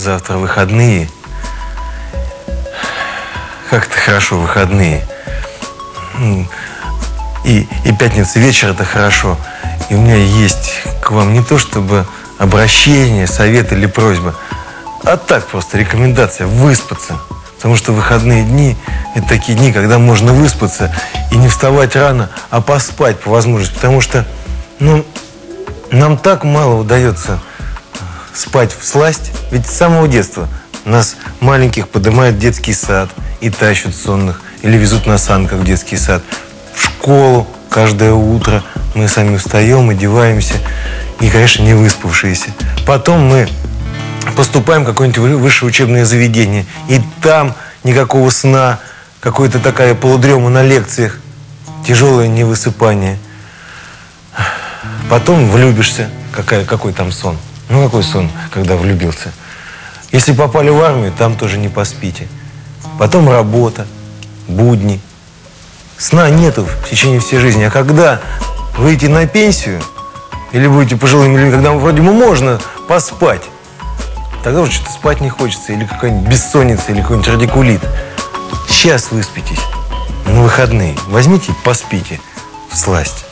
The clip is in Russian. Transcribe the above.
завтра выходные. Как-то хорошо выходные. Ну, И, и пятница вечер это хорошо. И у меня есть к вам не то чтобы обращение, совет или просьба, а так просто рекомендация выспаться. Потому что выходные дни – это такие дни, когда можно выспаться и не вставать рано, а поспать по возможности. Потому что ну, нам так мало удается спать в сласть. Ведь с самого детства нас маленьких поднимают в детский сад и тащат сонных, или везут на санках в детский сад. В школу каждое утро мы сами встаем, одеваемся, и, конечно, не выспавшиеся. Потом мы поступаем в какое-нибудь вы- высшее учебное заведение, и там никакого сна, какая-то такая полудрема на лекциях, тяжелое невысыпание. Потом влюбишься, какая, какой там сон. Ну, какой сон, когда влюбился. Если попали в армию, там тоже не поспите. Потом работа, будни. Сна нету в течение всей жизни. А когда выйдете на пенсию, или будете пожилыми людьми, когда вроде бы можно поспать, тогда уже что-то спать не хочется, или какая-нибудь бессонница, или какой-нибудь радикулит. Сейчас выспитесь на выходные. Возьмите и поспите в сласть.